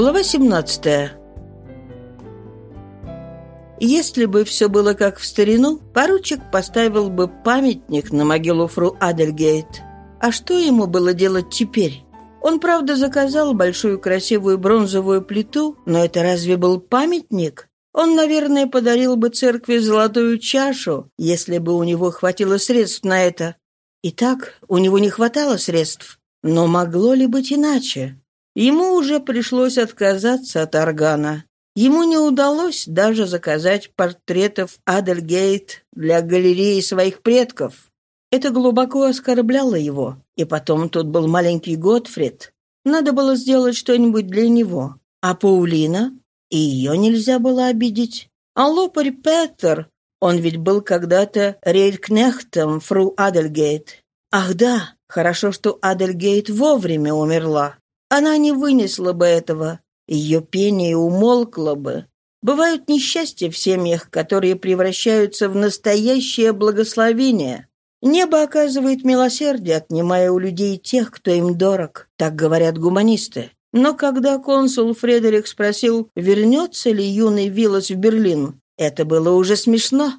Глава 17 Если бы все было как в старину, поручик поставил бы памятник на могилу фру Адельгейт. А что ему было делать теперь? Он, правда, заказал большую красивую бронзовую плиту, но это разве был памятник? Он, наверное, подарил бы церкви золотую чашу, если бы у него хватило средств на это. Итак, у него не хватало средств. Но могло ли быть иначе? Ему уже пришлось отказаться от органа. Ему не удалось даже заказать портретов Адельгейт для галереи своих предков. Это глубоко оскорбляло его. И потом тут был маленький Готфрид. Надо было сделать что-нибудь для него. А Паулина? И ее нельзя было обидеть. А лопарь Петер, он ведь был когда-то рейдкнехтом фру Адельгейт. Ах да, хорошо, что Адельгейт вовремя умерла. Она не вынесла бы этого. Ее пение умолкло бы. Бывают несчастья в семьях, которые превращаются в настоящее благословение. Небо оказывает милосердие, отнимая у людей тех, кто им дорог, так говорят гуманисты. Но когда консул Фредерик спросил, вернется ли юный Виллас в Берлин, это было уже смешно.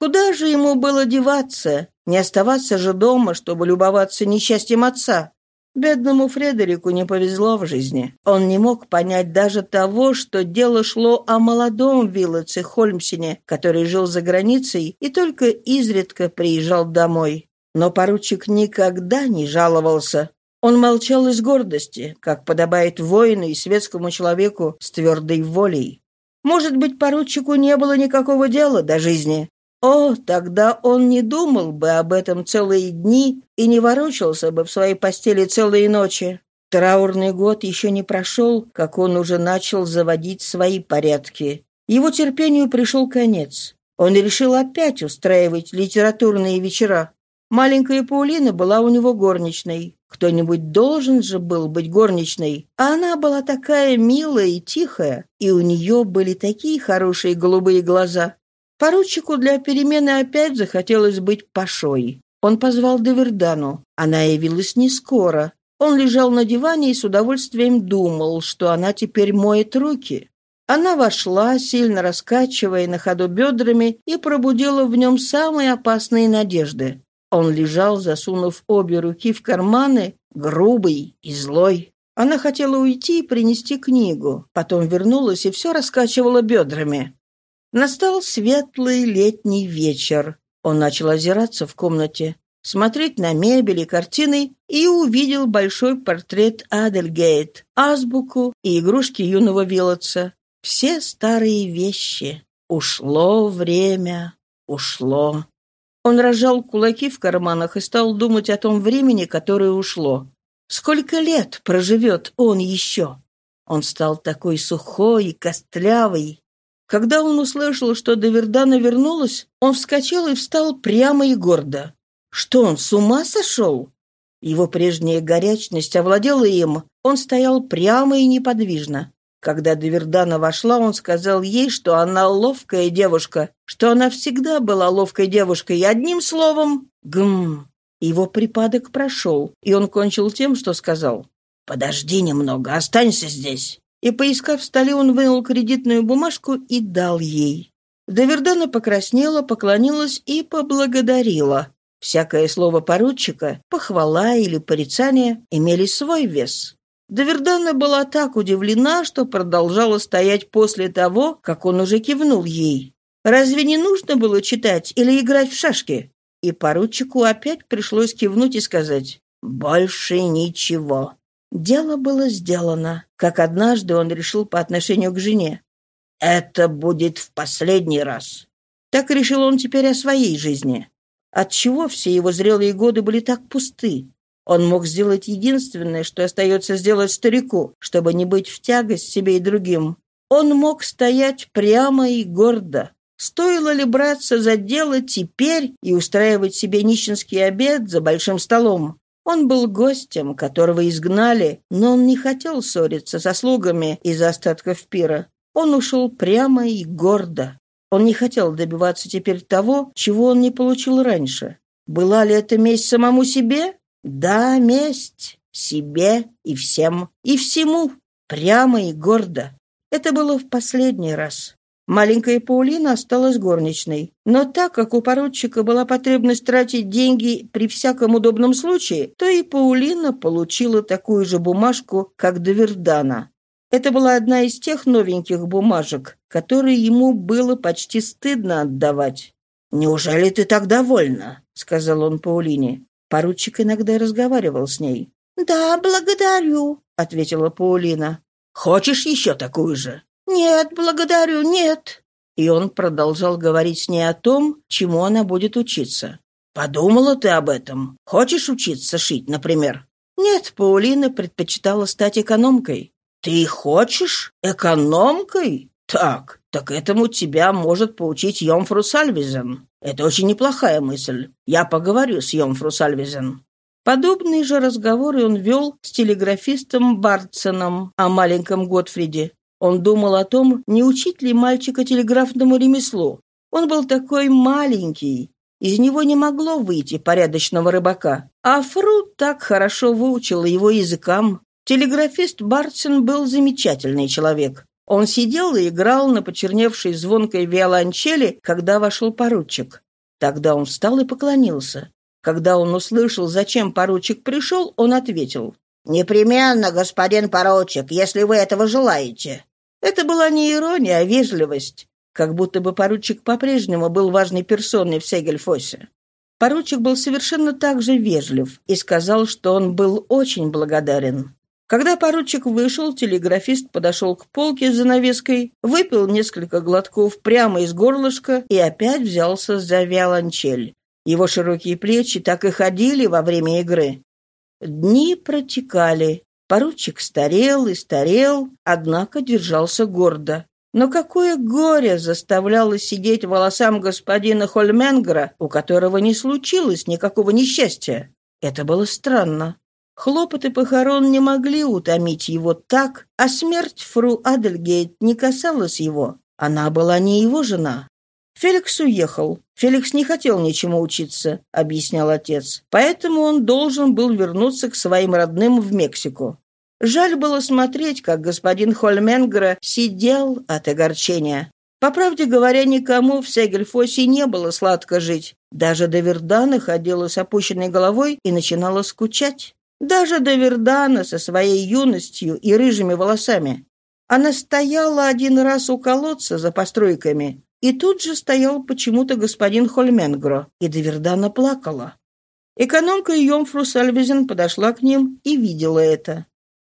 Куда же ему было деваться? Не оставаться же дома, чтобы любоваться несчастьем отца? Бедному Фредерику не повезло в жизни. Он не мог понять даже того, что дело шло о молодом Виллоце Хольмсене, который жил за границей и только изредка приезжал домой. Но поручик никогда не жаловался. Он молчал из гордости, как подобает воину и светскому человеку с твердой волей. Может быть, поручику не было никакого дела до жизни, о, тогда он не думал бы об этом целые дни и не ворочался бы в своей постели целые ночи. Траурный год еще не прошел, как он уже начал заводить свои порядки. Его терпению пришел конец. Он решил опять устраивать литературные вечера. Маленькая Паулина была у него горничной. Кто-нибудь должен же был быть горничной. А она была такая милая и тихая, и у нее были такие хорошие голубые глаза. Поручику для перемены опять захотелось быть пашой. Он позвал Девердану. Она явилась не скоро. Он лежал на диване и с удовольствием думал, что она теперь моет руки. Она вошла, сильно раскачивая на ходу бедрами, и пробудила в нем самые опасные надежды. Он лежал, засунув обе руки в карманы, грубый и злой. Она хотела уйти и принести книгу, потом вернулась и все раскачивала бедрами. Настал светлый летний вечер. Он начал озираться в комнате, смотреть на мебель и картины и увидел большой портрет Адельгейт, азбуку и игрушки юного Вилотса. Все старые вещи. Ушло время, ушло. Он разжал кулаки в карманах и стал думать о том времени, которое ушло. Сколько лет проживет он еще? Он стал такой сухой и костлявый, когда он услышал, что Довердана вернулась, он вскочил и встал прямо и гордо. Что он, с ума сошел? Его прежняя горячность овладела им. Он стоял прямо и неподвижно. Когда Довердана вошла, он сказал ей, что она ловкая девушка, что она всегда была ловкой девушкой, и одним словом «гм». Его припадок прошел, и он кончил тем, что сказал «Подожди немного, останься здесь» и, поискав в столе, он вынул кредитную бумажку и дал ей. Довердана покраснела, поклонилась и поблагодарила. Всякое слово поручика, похвала или порицание имели свой вес. Довердана была так удивлена, что продолжала стоять после того, как он уже кивнул ей. Разве не нужно было читать или играть в шашки? И поручику опять пришлось кивнуть и сказать «Больше ничего». Дело было сделано, как однажды он решил по отношению к жене. «Это будет в последний раз». Так решил он теперь о своей жизни. Отчего все его зрелые годы были так пусты? Он мог сделать единственное, что остается сделать старику, чтобы не быть в тягость себе и другим. Он мог стоять прямо и гордо. Стоило ли браться за дело теперь и устраивать себе нищенский обед за большим столом? Он был гостем, которого изгнали, но он не хотел ссориться со слугами из-за остатков пира. Он ушел прямо и гордо. Он не хотел добиваться теперь того, чего он не получил раньше. Была ли это месть самому себе? Да, месть. Себе и всем. И всему. Прямо и гордо. Это было в последний раз. Маленькая Паулина осталась горничной. Но так как у поручика была потребность тратить деньги при всяком удобном случае, то и Паулина получила такую же бумажку, как Довердана. Это была одна из тех новеньких бумажек, которые ему было почти стыдно отдавать. «Неужели ты так довольна?» — сказал он Паулине. Поручик иногда разговаривал с ней. «Да, благодарю», — ответила Паулина. «Хочешь еще такую же?» «Нет, благодарю, нет». И он продолжал говорить с ней о том, чему она будет учиться. «Подумала ты об этом? Хочешь учиться шить, например?» Нет, Паулина предпочитала стать экономкой. «Ты хочешь? Экономкой? Так, так этому тебя может поучить Йомфру Сальвизен. Это очень неплохая мысль. Я поговорю с Йомфру Сальвизен». Подобные же разговоры он вел с телеграфистом Бартсоном о маленьком Готфриде. Он думал о том, не учить ли мальчика телеграфному ремеслу. Он был такой маленький, из него не могло выйти порядочного рыбака. А Фру так хорошо выучил его языкам. Телеграфист Бартсон был замечательный человек. Он сидел и играл на почерневшей звонкой виолончели, когда вошел поручик. Тогда он встал и поклонился. Когда он услышал, зачем поручик пришел, он ответил. «Непременно, господин поручик, если вы этого желаете». Это была не ирония, а вежливость, как будто бы поручик по-прежнему был важной персоной в Сегельфосе. Поручик был совершенно так же вежлив и сказал, что он был очень благодарен. Когда поручик вышел, телеграфист подошел к полке с занавеской, выпил несколько глотков прямо из горлышка и опять взялся за виолончель. Его широкие плечи так и ходили во время игры. Дни протекали. Поручик старел и старел, однако держался гордо. Но какое горе заставляло сидеть волосам господина Хольменгра, у которого не случилось никакого несчастья? Это было странно. Хлопоты похорон не могли утомить его так, а смерть фру Адельгейт не касалась его. Она была не его жена. «Феликс уехал. Феликс не хотел ничему учиться», — объяснял отец. «Поэтому он должен был вернуться к своим родным в Мексику». Жаль было смотреть, как господин Хольменгера сидел от огорчения. По правде говоря, никому в Сегельфосе не было сладко жить. Даже Довердана ходила с опущенной головой и начинала скучать. Даже Довердана со своей юностью и рыжими волосами. Она стояла один раз у колодца за постройками, и тут же стоял почему-то господин Хольменгро, и Довердана плакала. Экономка Йомфру Сальвизен подошла к ним и видела это.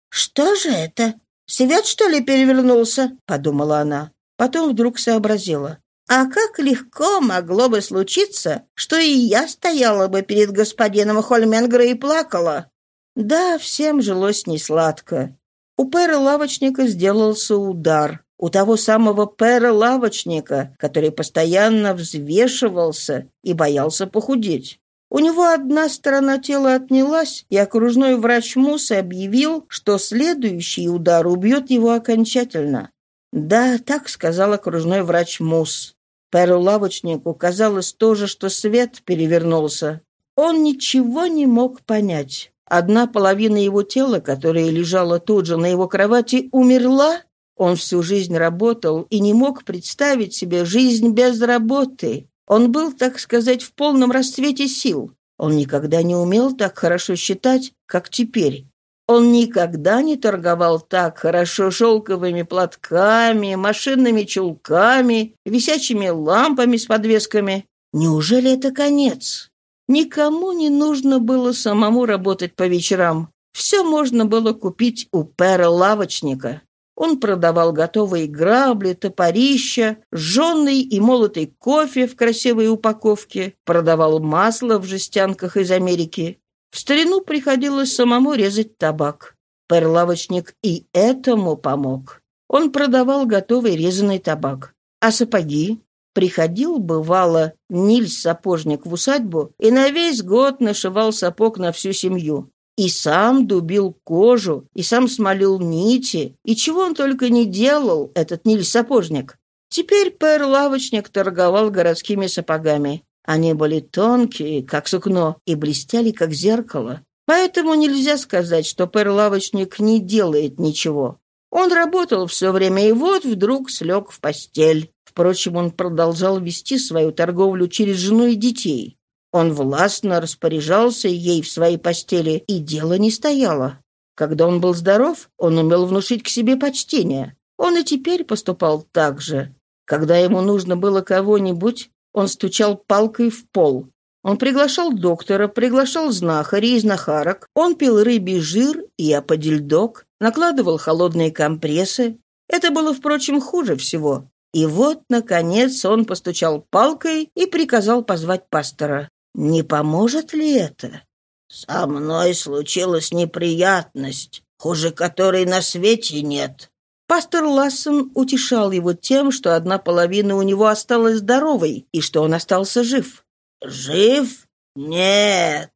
«Что же это? Свет, что ли, перевернулся?» — подумала она. Потом вдруг сообразила. «А как легко могло бы случиться, что и я стояла бы перед господином Хольменгро и плакала?» Да, всем жилось несладко. У пэра-лавочника сделался удар. У того самого пэра-лавочника, который постоянно взвешивался и боялся похудеть. У него одна сторона тела отнялась, и окружной врач Мус объявил, что следующий удар убьет его окончательно. Да, так сказал окружной врач Мус. Перу-лавочнику казалось тоже, что свет перевернулся. Он ничего не мог понять. Одна половина его тела, которая лежала тут же на его кровати, умерла. Он всю жизнь работал и не мог представить себе жизнь без работы. Он был, так сказать, в полном расцвете сил. Он никогда не умел так хорошо считать, как теперь. Он никогда не торговал так хорошо шелковыми платками, машинными чулками, висячими лампами с подвесками. Неужели это конец? Никому не нужно было самому работать по вечерам. Все можно было купить у пэра-лавочника. Он продавал готовые грабли, топорища, жженый и молотый кофе в красивой упаковке, продавал масло в жестянках из Америки. В старину приходилось самому резать табак. Пэрлавочник и этому помог. Он продавал готовый резаный табак. А сапоги? Приходил, бывало, Нильс-сапожник в усадьбу и на весь год нашивал сапог на всю семью. И сам дубил кожу, и сам смолил нити, и чего он только не делал, этот Нильс-сапожник. Теперь пэр-лавочник торговал городскими сапогами. Они были тонкие, как сукно, и блестяли, как зеркало. Поэтому нельзя сказать, что пэр-лавочник не делает ничего. Он работал все время и вот вдруг слег в постель. Впрочем, он продолжал вести свою торговлю через жену и детей. Он властно распоряжался ей в своей постели, и дело не стояло. Когда он был здоров, он умел внушить к себе почтение. Он и теперь поступал так же. Когда ему нужно было кого-нибудь, он стучал палкой в пол. Он приглашал доктора, приглашал знахарей и знахарок. Он пил рыбий жир и аподельдок, накладывал холодные компрессы. Это было, впрочем, хуже всего. И вот, наконец, он постучал палкой и приказал позвать пастора. Не поможет ли это? «Со мной случилась неприятность, хуже которой на свете нет». Пастор Лассон утешал его тем, что одна половина у него осталась здоровой и что он остался жив. «Жив? Нет.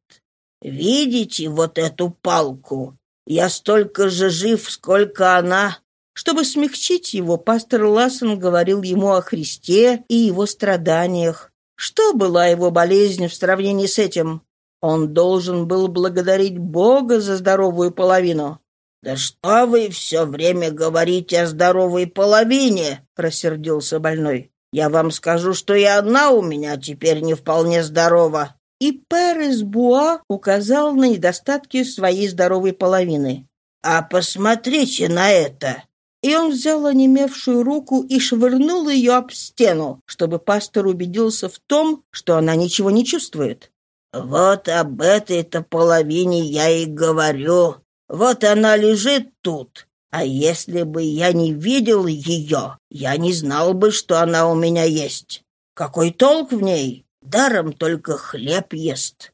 Видите вот эту палку? Я столько же жив, сколько она». Чтобы смягчить его, пастор Лассон говорил ему о Христе и его страданиях. Что была его болезнь в сравнении с этим? Он должен был благодарить Бога за здоровую половину. «Да что вы все время говорите о здоровой половине?» — рассердился больной. «Я вам скажу, что и одна у меня теперь не вполне здорова». И Перес Буа указал на недостатки своей здоровой половины. «А посмотрите на это!» И он взял онемевшую руку и швырнул ее об стену, чтобы пастор убедился в том, что она ничего не чувствует. «Вот об этой-то половине я и говорю. Вот она лежит тут. А если бы я не видел ее, я не знал бы, что она у меня есть. Какой толк в ней? Даром только хлеб ест».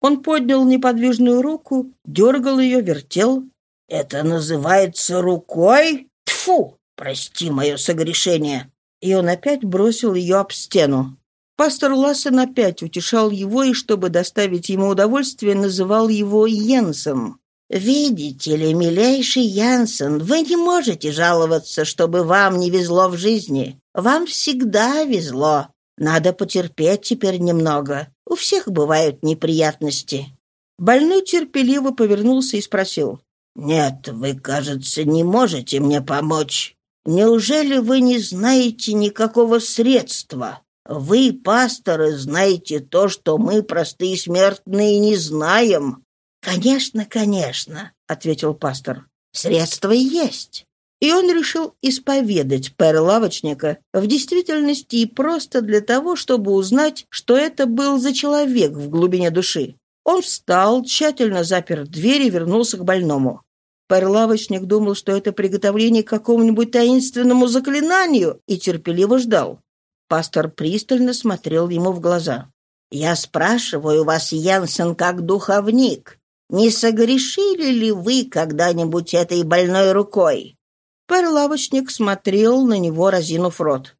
Он поднял неподвижную руку, дергал ее, вертел. «Это называется рукой? Тфу! Прости мое согрешение!» И он опять бросил ее об стену. Пастор Лассен опять утешал его и, чтобы доставить ему удовольствие, называл его Йенсом. «Видите ли, милейший Янсен, вы не можете жаловаться, чтобы вам не везло в жизни. Вам всегда везло. Надо потерпеть теперь немного. У всех бывают неприятности». Больной терпеливо повернулся и спросил. «Нет, вы, кажется, не можете мне помочь. Неужели вы не знаете никакого средства?» Вы, пасторы, знаете то, что мы, простые смертные, не знаем. Конечно, конечно, ответил пастор. Средства есть. И он решил исповедать пэр-лавочника в действительности и просто для того, чтобы узнать, что это был за человек в глубине души. Он встал, тщательно запер дверь и вернулся к больному. Пэр-лавочник думал, что это приготовление к какому-нибудь таинственному заклинанию, и терпеливо ждал. Пастор пристально смотрел ему в глаза. «Я спрашиваю вас, Янсен, как духовник, не согрешили ли вы когда-нибудь этой больной рукой?» Перлавочник смотрел на него, разинув рот.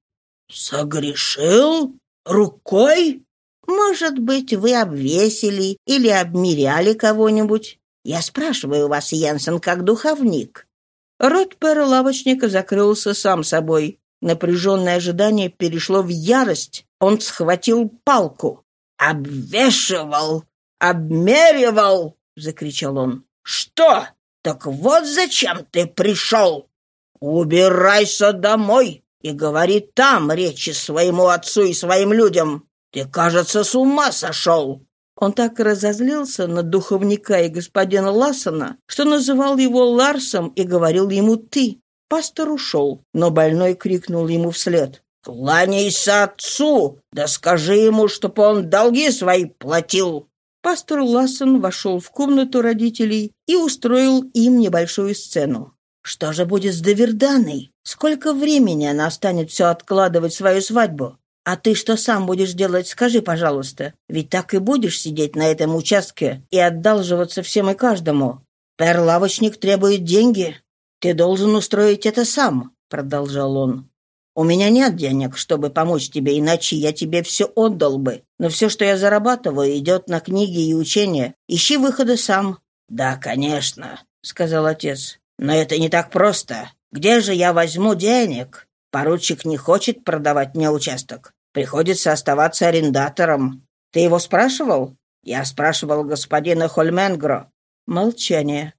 «Согрешил? Рукой?» «Может быть, вы обвесили или обмеряли кого-нибудь? Я спрашиваю вас, Янсен, как духовник». Рот перлавочника закрылся сам собой. Напряженное ожидание перешло в ярость. Он схватил палку. «Обвешивал! Обмеривал!» — закричал он. «Что? Так вот зачем ты пришел! Убирайся домой и говори там речи своему отцу и своим людям. Ты, кажется, с ума сошел!» Он так разозлился на духовника и господина Лассона, что называл его Ларсом и говорил ему «ты». Пастор ушел, но больной крикнул ему вслед. «Кланяйся отцу! Да скажи ему, чтоб он долги свои платил!» Пастор Лассон вошел в комнату родителей и устроил им небольшую сцену. «Что же будет с Доверданой? Сколько времени она станет все откладывать свою свадьбу? А ты что сам будешь делать, скажи, пожалуйста. Ведь так и будешь сидеть на этом участке и отдалживаться всем и каждому. Пер-лавочник требует деньги, «Ты должен устроить это сам», — продолжал он. «У меня нет денег, чтобы помочь тебе, иначе я тебе все отдал бы. Но все, что я зарабатываю, идет на книги и учения. Ищи выхода сам». «Да, конечно», — сказал отец. «Но это не так просто. Где же я возьму денег? Поручик не хочет продавать мне участок. Приходится оставаться арендатором. Ты его спрашивал?» «Я спрашивал господина Хольменгро». Молчание.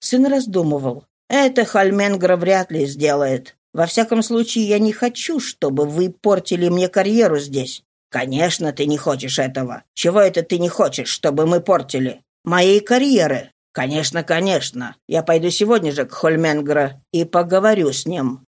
Сын раздумывал. Это Хальменгра вряд ли сделает. Во всяком случае, я не хочу, чтобы вы портили мне карьеру здесь. Конечно, ты не хочешь этого. Чего это ты не хочешь, чтобы мы портили? Моей карьеры. Конечно, конечно. Я пойду сегодня же к Хольменгра и поговорю с ним.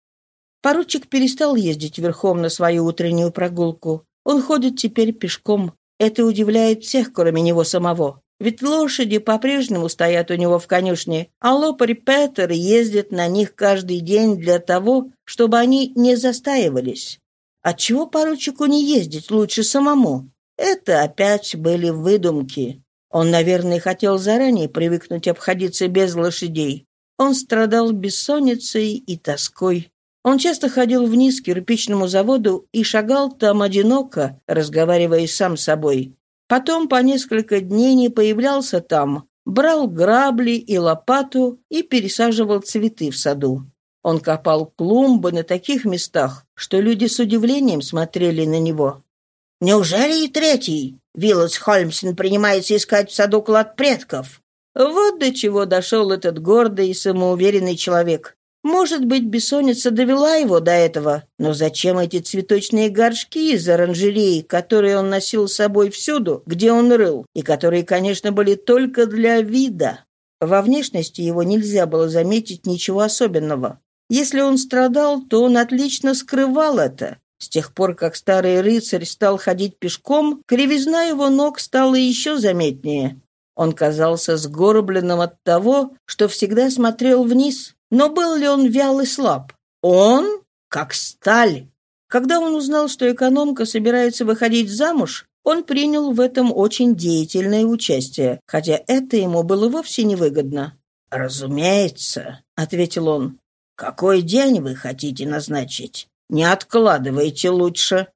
Поручик перестал ездить верхом на свою утреннюю прогулку. Он ходит теперь пешком. Это удивляет всех, кроме него самого. Ведь лошади по-прежнему стоят у него в конюшне, а лопарь Петер ездит на них каждый день для того, чтобы они не застаивались. Отчего поручику не ездить лучше самому? Это опять были выдумки. Он, наверное, хотел заранее привыкнуть обходиться без лошадей. Он страдал бессонницей и тоской. Он часто ходил вниз к кирпичному заводу и шагал там одиноко, разговаривая сам с собой. Потом по несколько дней не появлялся там, брал грабли и лопату и пересаживал цветы в саду. Он копал клумбы на таких местах, что люди с удивлением смотрели на него. «Неужели и третий? Виллас Холмсен принимается искать в саду клад предков?» Вот до чего дошел этот гордый и самоуверенный человек. Может быть, бессонница довела его до этого, но зачем эти цветочные горшки из оранжереи, которые он носил с собой всюду, где он рыл, и которые, конечно, были только для вида? Во внешности его нельзя было заметить ничего особенного. Если он страдал, то он отлично скрывал это. С тех пор, как старый рыцарь стал ходить пешком, кривизна его ног стала еще заметнее. Он казался сгорбленным от того, что всегда смотрел вниз. Но был ли он вял и слаб? Он как сталь. Когда он узнал, что экономка собирается выходить замуж, он принял в этом очень деятельное участие, хотя это ему было вовсе невыгодно. «Разумеется», — ответил он. «Какой день вы хотите назначить? Не откладывайте лучше».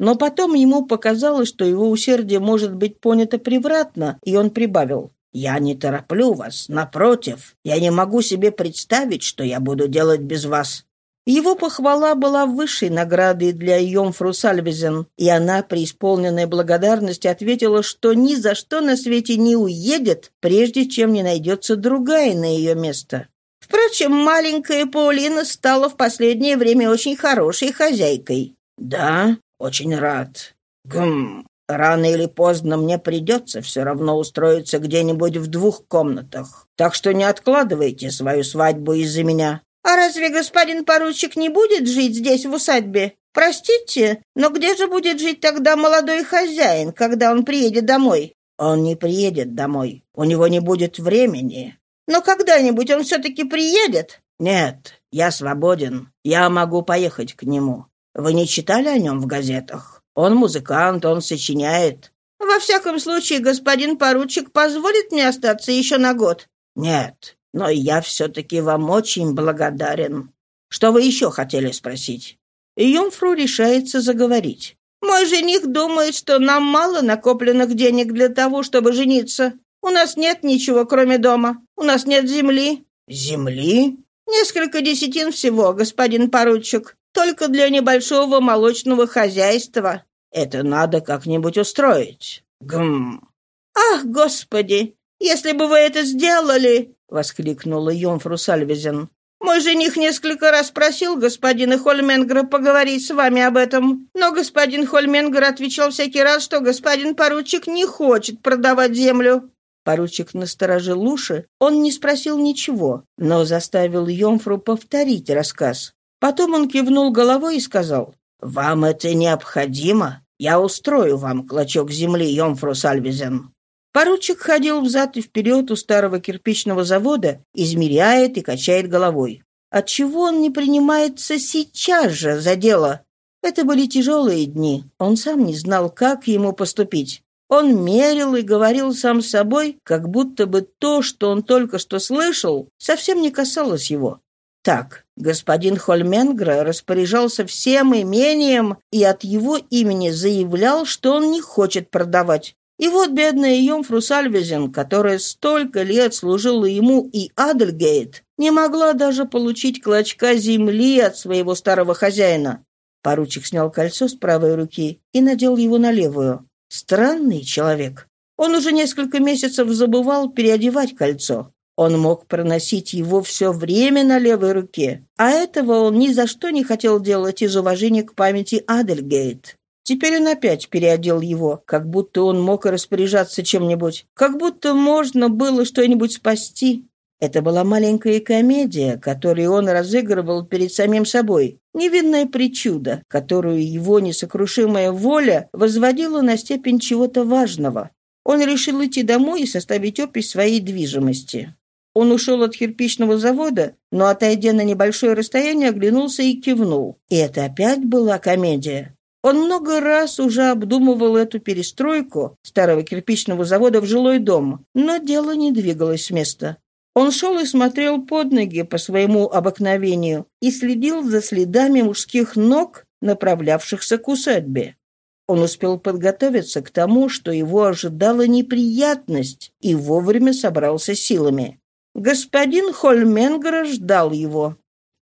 Но потом ему показалось, что его усердие может быть понято превратно, и он прибавил. «Я не тороплю вас. Напротив, я не могу себе представить, что я буду делать без вас». Его похвала была высшей наградой для Йомфру Сальвизен, и она, при исполненной благодарности, ответила, что ни за что на свете не уедет, прежде чем не найдется другая на ее место. Впрочем, маленькая Паулина стала в последнее время очень хорошей хозяйкой. «Да, очень рад. Гм, Рано или поздно мне придется все равно устроиться где-нибудь в двух комнатах. Так что не откладывайте свою свадьбу из-за меня». «А разве господин поручик не будет жить здесь, в усадьбе? Простите, но где же будет жить тогда молодой хозяин, когда он приедет домой?» «Он не приедет домой. У него не будет времени». «Но когда-нибудь он все-таки приедет?» «Нет, я свободен. Я могу поехать к нему. Вы не читали о нем в газетах?» Он музыкант, он сочиняет. Во всяком случае, господин поручик позволит мне остаться еще на год? Нет, но я все-таки вам очень благодарен. Что вы еще хотели спросить? Юмфру решается заговорить. Мой жених думает, что нам мало накопленных денег для того, чтобы жениться. У нас нет ничего, кроме дома. У нас нет земли. Земли? Несколько десятин всего, господин поручик. Только для небольшого молочного хозяйства. Это надо как-нибудь устроить. Гм. Ах, господи, если бы вы это сделали, воскликнула Йомфру Сальвизен. Мой жених несколько раз просил господина Хольменгера поговорить с вами об этом, но господин Хольменгер отвечал всякий раз, что господин поручик не хочет продавать землю. Поручик насторожил уши. Он не спросил ничего, но заставил Йомфру повторить рассказ. Потом он кивнул головой и сказал, «Вам это необходимо? Я устрою вам клочок земли, Йомфру Сальвизен». Поручик ходил взад и вперед у старого кирпичного завода, измеряет и качает головой. Отчего он не принимается сейчас же за дело? Это были тяжелые дни. Он сам не знал, как ему поступить. Он мерил и говорил сам с собой, как будто бы то, что он только что слышал, совсем не касалось его. Так, господин Хольменгра распоряжался всем имением и от его имени заявлял, что он не хочет продавать. И вот бедная Йомфру Сальвезен, которая столько лет служила ему и Адельгейт, не могла даже получить клочка земли от своего старого хозяина. Поручик снял кольцо с правой руки и надел его на левую. Странный человек. Он уже несколько месяцев забывал переодевать кольцо. Он мог проносить его все время на левой руке, а этого он ни за что не хотел делать из уважения к памяти Адельгейт. Теперь он опять переодел его, как будто он мог распоряжаться чем-нибудь, как будто можно было что-нибудь спасти. Это была маленькая комедия, которую он разыгрывал перед самим собой, невинная причуда, которую его несокрушимая воля возводила на степень чего-то важного. Он решил идти домой и составить опись своей движимости. Он ушел от кирпичного завода, но, отойдя на небольшое расстояние, оглянулся и кивнул. И это опять была комедия. Он много раз уже обдумывал эту перестройку старого кирпичного завода в жилой дом, но дело не двигалось с места. Он шел и смотрел под ноги по своему обыкновению и следил за следами мужских ног, направлявшихся к усадьбе. Он успел подготовиться к тому, что его ожидала неприятность, и вовремя собрался силами. Господин Хольменгер ждал его.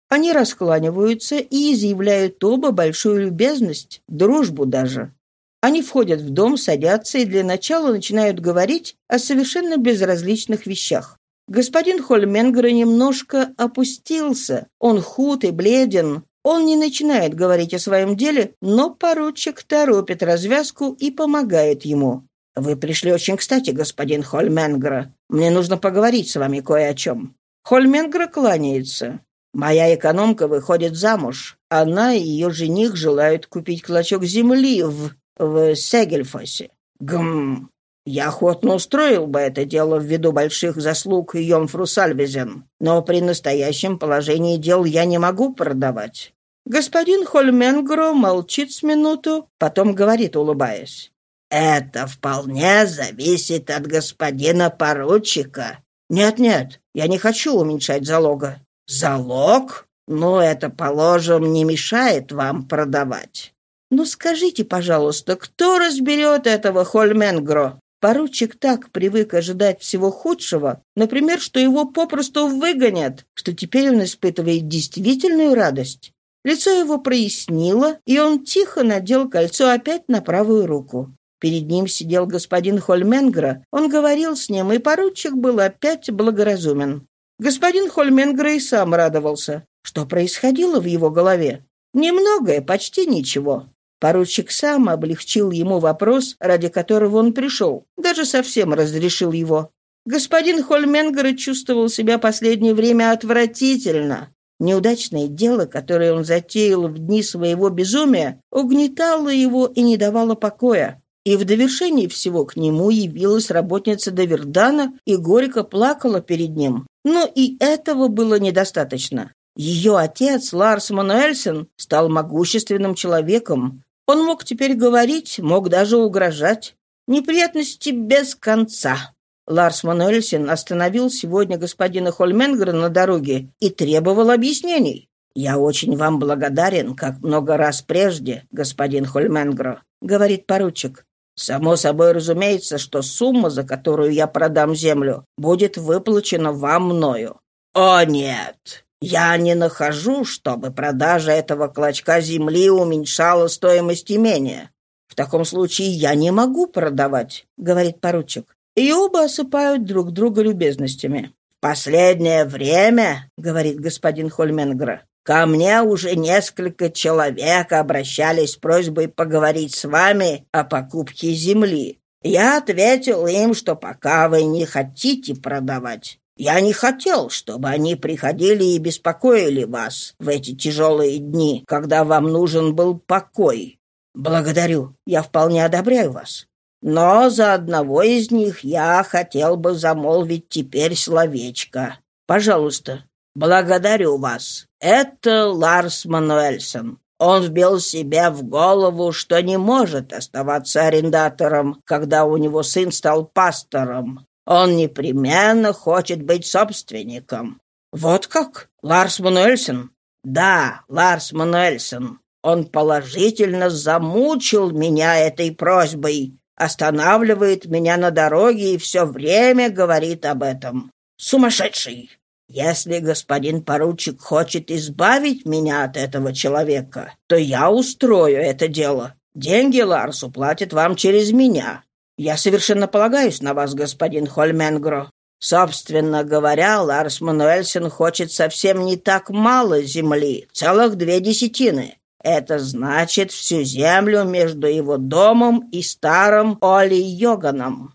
Они раскланиваются и изъявляют оба большую любезность, дружбу даже. Они входят в дом, садятся и для начала начинают говорить о совершенно безразличных вещах. Господин Хольменгер немножко опустился. Он худ и бледен. Он не начинает говорить о своем деле, но поручик торопит развязку и помогает ему. «Вы пришли очень кстати, господин Хольменгра. Мне нужно поговорить с вами кое о чем». Хольменгра кланяется. «Моя экономка выходит замуж. Она и ее жених желают купить клочок земли в... в Сегельфосе. Гм. Я охотно устроил бы это дело ввиду больших заслуг Йомфру Сальвезен, но при настоящем положении дел я не могу продавать». Господин Хольменгро молчит с минуту, потом говорит, улыбаясь. «Это вполне зависит от господина поручика». «Нет-нет, я не хочу уменьшать залога». «Залог? Ну, это, положим, не мешает вам продавать». «Ну, скажите, пожалуйста, кто разберет этого Хольменгро?» Поручик так привык ожидать всего худшего, например, что его попросту выгонят, что теперь он испытывает действительную радость. Лицо его прояснило, и он тихо надел кольцо опять на правую руку. Перед ним сидел господин Хольменгра. Он говорил с ним, и поручик был опять благоразумен. Господин Хольменгра и сам радовался. Что происходило в его голове? Немногое, почти ничего. Поручик сам облегчил ему вопрос, ради которого он пришел. Даже совсем разрешил его. Господин Хольменгер чувствовал себя последнее время отвратительно. Неудачное дело, которое он затеял в дни своего безумия, угнетало его и не давало покоя. И в довершении всего к нему явилась работница Давердана и горько плакала перед ним. Но и этого было недостаточно. Ее отец, Ларс Мануэльсен, стал могущественным человеком. Он мог теперь говорить, мог даже угрожать. Неприятности без конца. Ларс Мануэльсен остановил сегодня господина Хольменгера на дороге и требовал объяснений. «Я очень вам благодарен, как много раз прежде, господин Хольменгро», — говорит поручик. Само собой разумеется, что сумма, за которую я продам землю, будет выплачена вам мною. О, нет! Я не нахожу, чтобы продажа этого клочка земли уменьшала стоимость имения. В таком случае я не могу продавать, говорит поручик. И оба осыпают друг друга любезностями. «Последнее время, — говорит господин Хольменгра, Ко мне уже несколько человек обращались с просьбой поговорить с вами о покупке земли. Я ответил им, что пока вы не хотите продавать, я не хотел, чтобы они приходили и беспокоили вас в эти тяжелые дни, когда вам нужен был покой. Благодарю, я вполне одобряю вас. Но за одного из них я хотел бы замолвить теперь словечко. Пожалуйста, благодарю вас. Это Ларс Мануэльсон. Он вбил себе в голову, что не может оставаться арендатором, когда у него сын стал пастором. Он непременно хочет быть собственником. Вот как? Ларс Мануэльсон? Да, Ларс Мануэльсон. Он положительно замучил меня этой просьбой, останавливает меня на дороге и все время говорит об этом. Сумасшедший! Если господин поручик хочет избавить меня от этого человека, то я устрою это дело. Деньги Ларс уплатит вам через меня. Я совершенно полагаюсь на вас, господин Хольменгро. Собственно говоря, Ларс Мануэльсен хочет совсем не так мало земли, целых две десятины. Это значит всю землю между его домом и старым Оли Йоганом.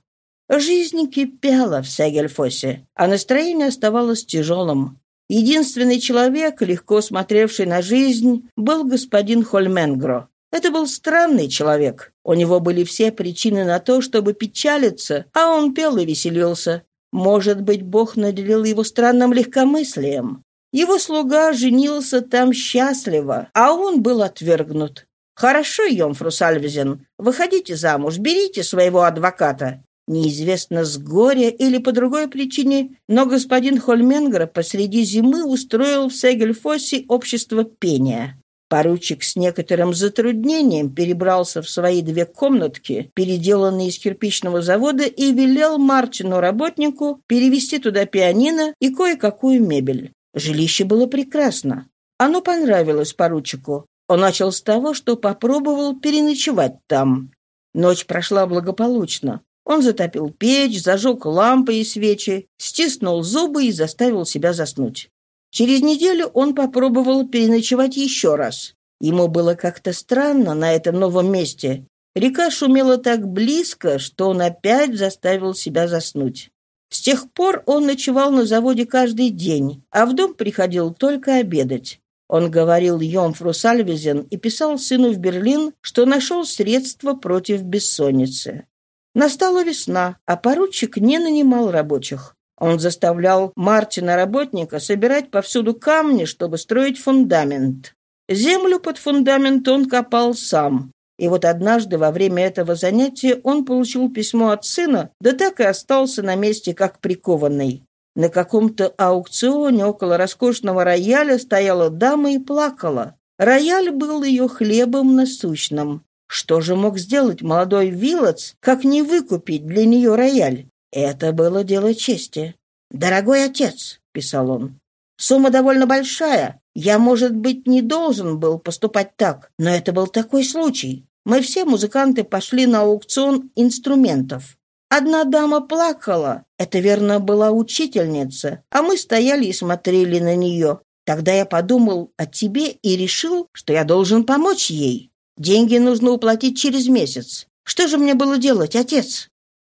Жизнь кипела в Сегельфосе, а настроение оставалось тяжелым. Единственный человек, легко смотревший на жизнь, был господин Хольменгро. Это был странный человек. У него были все причины на то, чтобы печалиться, а он пел и веселился. Может быть, Бог наделил его странным легкомыслием. Его слуга женился там счастливо, а он был отвергнут. «Хорошо, Йомфру Сальвизен, выходите замуж, берите своего адвоката. Неизвестно с горя или по другой причине, но господин Хольменгер посреди зимы устроил в Сегельфосе общество пения. Поручик с некоторым затруднением перебрался в свои две комнатки, переделанные из кирпичного завода, и велел Мартину работнику перевести туда пианино и кое-какую мебель. Жилище было прекрасно. Оно понравилось поручику. Он начал с того, что попробовал переночевать там. Ночь прошла благополучно. Он затопил печь, зажег лампы и свечи, стиснул зубы и заставил себя заснуть. Через неделю он попробовал переночевать еще раз. Ему было как-то странно на этом новом месте. Река шумела так близко, что он опять заставил себя заснуть. С тех пор он ночевал на заводе каждый день, а в дом приходил только обедать. Он говорил Йомфру Сальвизен и писал сыну в Берлин, что нашел средства против бессонницы. Настала весна, а поручик не нанимал рабочих. Он заставлял Мартина работника собирать повсюду камни, чтобы строить фундамент. Землю под фундамент он копал сам. И вот однажды во время этого занятия он получил письмо от сына, да так и остался на месте, как прикованный. На каком-то аукционе около роскошного рояля стояла дама и плакала. Рояль был ее хлебом насущным. Что же мог сделать молодой Вилотс, как не выкупить для нее рояль? Это было дело чести. «Дорогой отец», — писал он, — «сумма довольно большая. Я, может быть, не должен был поступать так, но это был такой случай. Мы все музыканты пошли на аукцион инструментов. Одна дама плакала, это, верно, была учительница, а мы стояли и смотрели на нее. Тогда я подумал о тебе и решил, что я должен помочь ей. Деньги нужно уплатить через месяц. Что же мне было делать, отец?»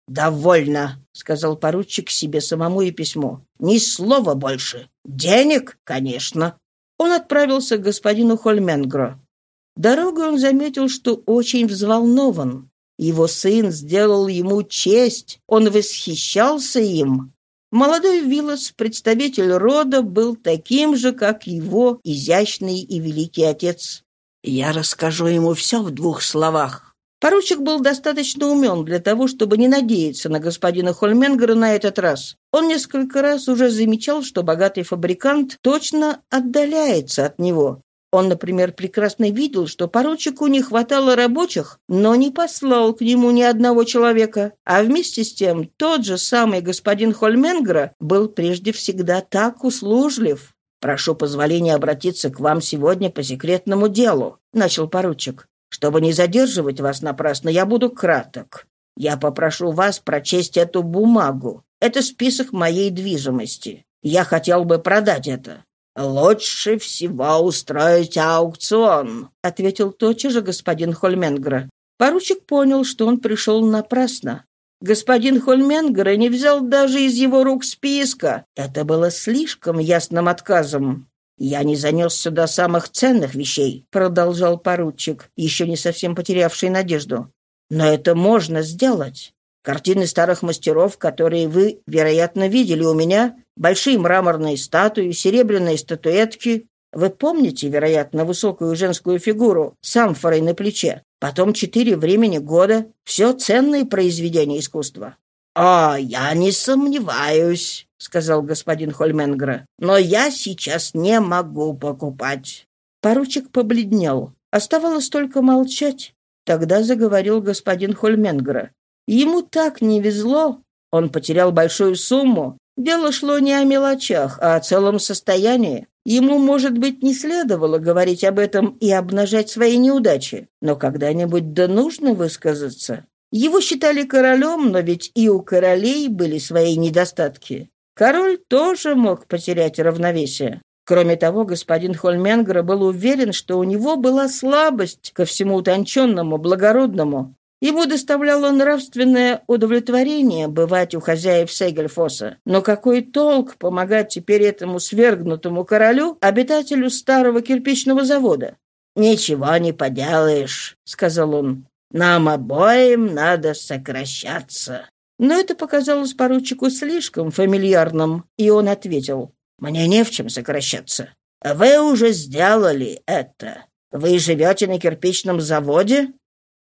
«Довольно», — сказал поручик себе самому и письмо. «Ни слова больше. Денег, конечно». Он отправился к господину Хольменгро. Дорогой он заметил, что очень взволнован. Его сын сделал ему честь, он восхищался им. Молодой Виллас, представитель рода, был таким же, как его изящный и великий отец. Я расскажу ему все в двух словах. Поручик был достаточно умен для того, чтобы не надеяться на господина Хольменгера на этот раз. Он несколько раз уже замечал, что богатый фабрикант точно отдаляется от него. Он, например, прекрасно видел, что поручику не хватало рабочих, но не послал к нему ни одного человека. А вместе с тем тот же самый господин Хольменгера был прежде всегда так услужлив. «Прошу позволения обратиться к вам сегодня по секретному делу», — начал поручик. «Чтобы не задерживать вас напрасно, я буду краток. Я попрошу вас прочесть эту бумагу. Это список моей движимости. Я хотел бы продать это». «Лучше всего устроить аукцион», — ответил тотчас же господин Хольменгра. Поручик понял, что он пришел напрасно. Господин Хольменгер не взял даже из его рук списка. Это было слишком ясным отказом. «Я не занес сюда самых ценных вещей», — продолжал поручик, еще не совсем потерявший надежду. «Но это можно сделать. Картины старых мастеров, которые вы, вероятно, видели у меня, большие мраморные статуи, серебряные статуэтки. Вы помните, вероятно, высокую женскую фигуру с амфорой на плече? Потом четыре времени года. Все ценные произведения искусства. «О, я не сомневаюсь», — сказал господин Хольменгра. «Но я сейчас не могу покупать». Поручик побледнел. Оставалось только молчать. Тогда заговорил господин Хольменгра. Ему так не везло. Он потерял большую сумму. Дело шло не о мелочах, а о целом состоянии. Ему, может быть, не следовало говорить об этом и обнажать свои неудачи, но когда-нибудь да нужно высказаться. Его считали королем, но ведь и у королей были свои недостатки. Король тоже мог потерять равновесие. Кроме того, господин Хольменгра был уверен, что у него была слабость ко всему утонченному, благородному. Ему доставляло нравственное удовлетворение бывать у хозяев Сегельфоса. Но какой толк помогать теперь этому свергнутому королю, обитателю старого кирпичного завода? «Ничего не поделаешь», — сказал он. «Нам обоим надо сокращаться». Но это показалось поручику слишком фамильярным, и он ответил. «Мне не в чем сокращаться. Вы уже сделали это. Вы живете на кирпичном заводе?»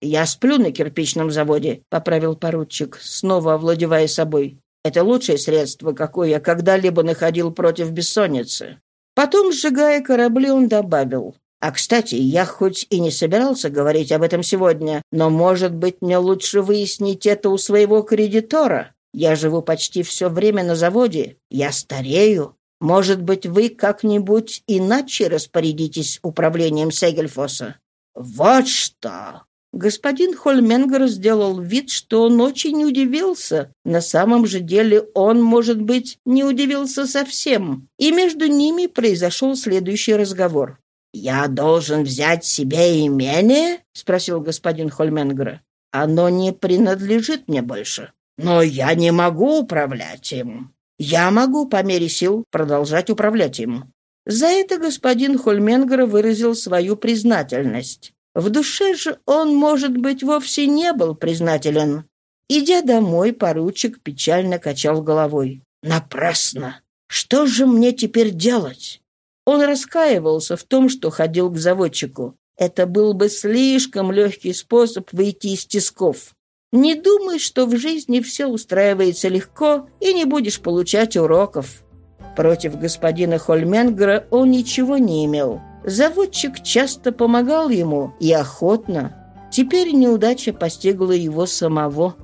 «Я сплю на кирпичном заводе», — поправил поручик, снова овладевая собой. «Это лучшее средство, какое я когда-либо находил против бессонницы». Потом, сжигая корабли, он добавил. «А, кстати, я хоть и не собирался говорить об этом сегодня, но, может быть, мне лучше выяснить это у своего кредитора. Я живу почти все время на заводе. Я старею. Может быть, вы как-нибудь иначе распорядитесь управлением Сегельфоса?» «Вот что!» Господин Хольменгер сделал вид, что он очень удивился. На самом же деле он, может быть, не удивился совсем. И между ними произошел следующий разговор. «Я должен взять себе имение?» — спросил господин Хольменгер. «Оно не принадлежит мне больше. Но я не могу управлять им. Я могу по мере сил продолжать управлять им». За это господин Хольменгер выразил свою признательность. В душе же он, может быть, вовсе не был признателен. Идя домой, поручик печально качал головой. «Напрасно! Что же мне теперь делать?» Он раскаивался в том, что ходил к заводчику. Это был бы слишком легкий способ выйти из тисков. Не думай, что в жизни все устраивается легко и не будешь получать уроков. Против господина Хольменгера он ничего не имел. Заводчик часто помогал ему и охотно. Теперь неудача постигла его самого.